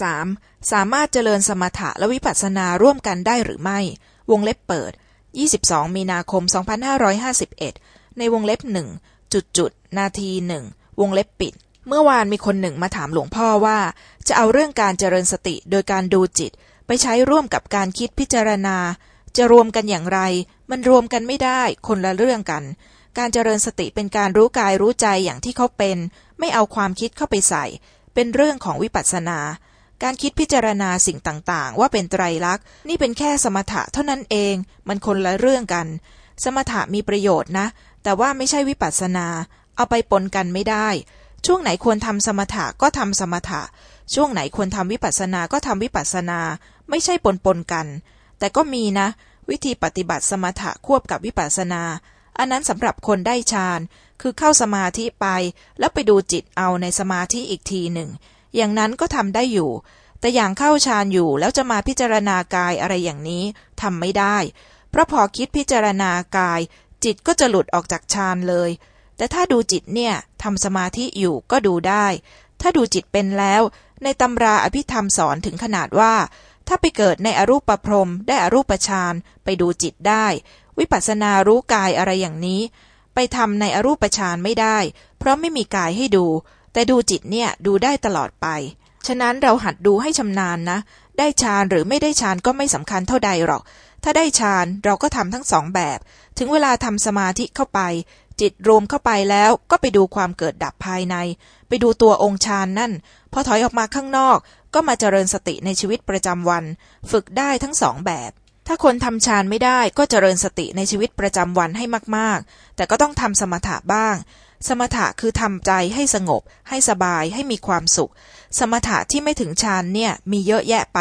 3. สามารถเจริญสมถะและวิปัสสนาร่วมกันได้หรือไม่ วงเล็บเปิด 22 มีนาคม 2551 ในวงเล็บหนึ่งจุดจุดนาทีหนึ่งวงเล็บปิด เมื่อวานมีคนหนึ่งมาถามหลวงพ่อว่า จะเอาเรื่องการเจริญสติโดยการดูจิต ไปใช้ร่วมกับการคิดพิจารณา จะรวมกันอย่างไร มันรวมกันไม่ได้ คนละเรื่องกัน การเจริญสติเป็นการรู้กายรู้ใจอย่างที่เขาเป็น ไม่เอาความคิดเข้าไปใส่ เป็นเรื่องของวิปัสสนา การคิดพิจารณาสิ่งต่างๆ ว่าเป็นไตรลักษณ์ นี่เป็นแค่สมถะเท่านั้นเอง มันคนละเรื่องกัน สมถะมีประโยชน์นะ แต่ว่าไม่ใช่วิปัสสนา เอาไปปนกันไม่ได้ ช่วงไหนควรทำสมถะก็ทำสมถะ ช่วงไหนควรทำวิปัสสนาก็ทำวิปัสสนา ไม่ใช่ปนปนกัน แต่ก็มีนะ วิธีปฏิบัติสมถะควบกับวิปัสสนา อันนั้นสำหรับคนได้ฌาน คือเข้าสมาธิไป แล้วไปดูจิตเอาในสมาธิอีกทีหนึ่ง อย่างนั้นก็ทำได้อยู่ แต่อย่างเข้าฌานอยู่แล้วจะมาพิจารณากายอะไรอย่างนี้ทำไม่ได้ เพราะพอคิดพิจารณากาย จิตก็จะหลุดออกจากฌานเลย แต่ถ้าดูจิตเนี่ยทำสมาธิอยู่ก็ดูได้ ถ้าดูจิตเป็นแล้ว ในตำราอภิธรรมสอนถึงขนาดว่า ถ้าไปเกิดในอรูปประพรมได้อรูปฌานไปดูจิตได้ วิปัสสนารู้กายอะไรอย่างนี้ ไปทำในอรูปฌานไม่ได้ เพราะไม่มีกายให้ดู แต่ดูจิตเนี่ยดูได้ตลอดไป ฉะนั้นเราหัดดูให้ชำนาญนะ ได้ฌานหรือไม่ได้ฌานก็ไม่สำคัญเท่าใดหรอก ถ้าได้ฌานเราก็ทำทั้งสองแบบ ถึงเวลาทำสมาธิเข้าไป จิตรวมเข้าไปแล้วก็ไปดูความเกิดดับภายใน ไปดูตัวองค์ฌานนั่น พอถอยออกมาข้างนอก ก็มาเจริญสติในชีวิตประจำวัน ฝึกได้ทั้งสองแบบถ้าคนทำฌานไม่ได้ก็เจริญสติในชีวิตประจำวันให้มาก ๆ แต่ก็ต้องทำสมถะบ้าง สมถะคือทำใจให้สงบ ให้สบายให้มีความสุข สมถะที่ไม่ถึงฌานเนี่ยมีเยอะแยะไป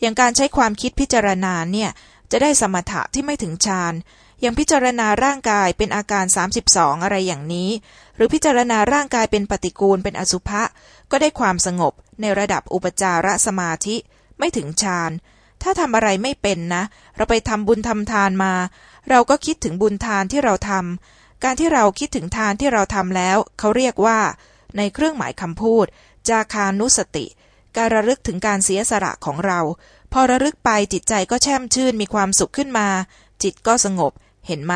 อย่างการใช้ความคิดพิจารณาเนี่ยจะได้สมถะที่ไม่ถึงฌานอย่างพิจารณาร่างกายเป็นอาการ 32 อะไรอย่างนี้ หรือพิจารณาร่างกายเป็นปฏิกูลเป็นอสุภะก็ได้ความสงบในระดับอุปจารสมาธิไม่ถึงฌานถ้าทำอะไรไม่เป็นนะ เราไปทำบุญทำทานมา เราก็คิดถึงบุญทานที่เราทำ การที่เราคิดถึงทานที่เราทำแล้ว เขาเรียกว่า ในเครื่องหมายคำพูด จาคานุสติ การระลึกถึงการเสียสละของเรา พอระลึกไปจิตใจก็แช่มชื่นมีความสุขขึ้นมา จิตก็สงบ เห็นไหม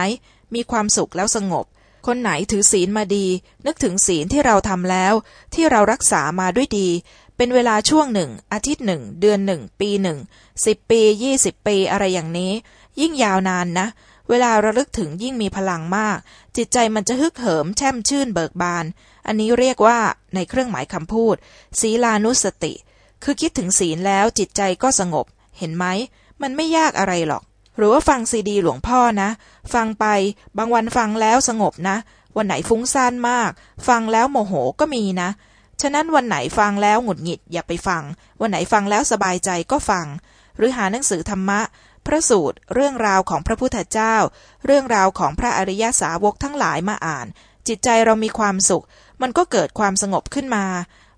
มีความสุขแล้วสงบ คนไหนถือศีลมาดี นึกถึงศีลที่เราทำแล้ว ที่เรารักษามาด้วยดี เป็นเวลาช่วงหนึ่ง อาทิตย์หนึ่ง เดือนหนึ่ง ปีหนึ่ง สิบปียี่สิบปีอะไรอย่างนี้ ยิ่งยาวนานนะ เวลาระลึกถึงยิ่งมีพลังมาก จิตใจมันจะฮึกเหิม แช่มชื่นเบิกบาน อันนี้เรียกว่าในเครื่องหมายคำพูด ศีลานุสติ คือคิดถึงศีลแล้วจิตใจก็สงบ เห็นไหม มันไม่ยากอะไรหรอก หรือว่าฟังซีดีหลวงพ่อนะ ฟังไปบางวันฟังแล้วสงบนะ วันไหนฟุ้งซ่านมาก ฟังแล้วโมโหก็มีนะ ฉะนั้นวันไหนฟังแล้วหงุดหงิดอย่าไปฟัง วันไหนฟังแล้วสบายใจก็ฟัง หรือหาหนังสือธรรมะ พระสูตร เรื่องราวของพระพุทธเจ้า เรื่องราวของพระอริยสาวกทั้งหลายมาอ่าน จิตใจเรามีความสุข มันก็เกิดความสงบขึ้นมา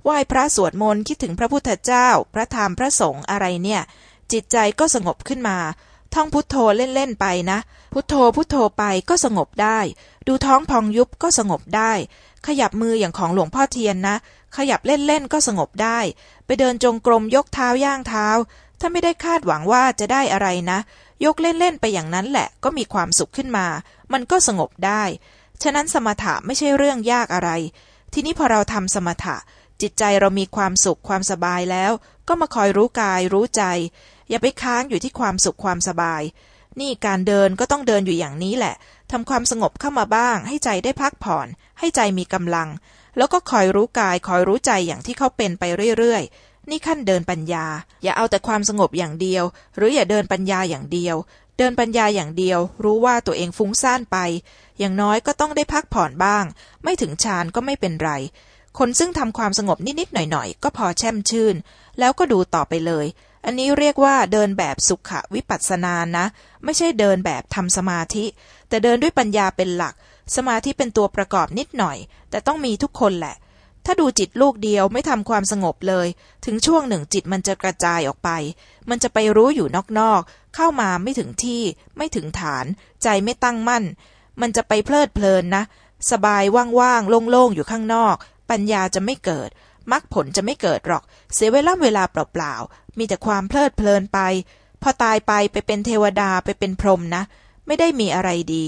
ไหว้พระสวดมนต์คิดถึงพระพุทธเจ้า พระธรรมพระสงฆ์อะไรเนี่ย จิตใจก็สงบขึ้นมาท่องพุทโธเล่น ๆ ไปนะ พุทโธพุทโธไปก็สงบได้ ดูท้องพองยุบก็สงบได้ ขยับมืออย่างของหลวงพ่อเทียนนะ ขยับเล่น ๆ ก็สงบได้ ไปเดินจงกรมยกเท้าย่างเท้า ถ้าไม่ได้คาดหวังว่าจะได้อะไรนะ ยกเล่นๆไปอย่างนั้นแหละ ก็มีความสุขขึ้นมา มันก็สงบได้ ฉะนั้นสมถะไม่ใช่เรื่องยากอะไร ทีนี้พอเราทำสมถะ จิตใจเรามีความสุขความสบายแล้ว ก็มาคอยรู้กายรู้ใจ อย่าไปค้างอยู่ที่ความสุขความสบาย นี่การเดินก็ต้องเดินอยู่อย่างนี้แหละทำความสงบเข้ามาบ้าง ให้ใจได้พักผ่อน ให้ใจมีกำลัง แล้วก็คอยรู้กายคอยรู้ใจอย่างที่เขาเป็นไปเรื่อยๆ นี่ขั้นเดินปัญญา อย่าเอาแต่ความสงบอย่างเดียว หรืออย่าเดินปัญญาอย่างเดียว เดินปัญญาอย่างเดียว รู้ว่าตัวเองฟุ้งซ่านไป อย่างน้อยก็ต้องได้พักผ่อนบ้าง ไม่ถึงฌานก็ไม่เป็นไร คนซึ่งทำความสงบนิดๆหน่อยๆ ก็พอแช่มชื่น แล้วก็ดูต่อไปเลย อันนี้เรียกว่าเดินแบบสุขวิปัสสนานะ ไม่ใช่เดินแบบทำสมาธิ แต่เดินด้วยปัญญาเป็นหลัก สมาธิเป็นตัวประกอบนิดหน่อย แต่ต้องมีทุกคนแหละ ถ้าดูจิตลูกเดียวไม่ทำความสงบเลย ถึงช่วงหนึ่งจิตมันจะกระจายออกไป มันจะไปรู้อยู่นอกๆ เข้ามาไม่ถึงที่ ไม่ถึงฐาน ใจไม่ตั้งมั่น มันจะไปเพลิดเพลินนะ สบายว่างๆ โล่งๆ อยู่ข้างนอก ปัญญาจะไม่เกิดมรรคผลจะไม่เกิดหรอก เสียเวลาเวลาเปล่าๆ มีแต่ความเพลิดเพลินไป พอตายไปไปเป็นเทวดาไปเป็นพรหมนะ ไม่ได้มีอะไรดี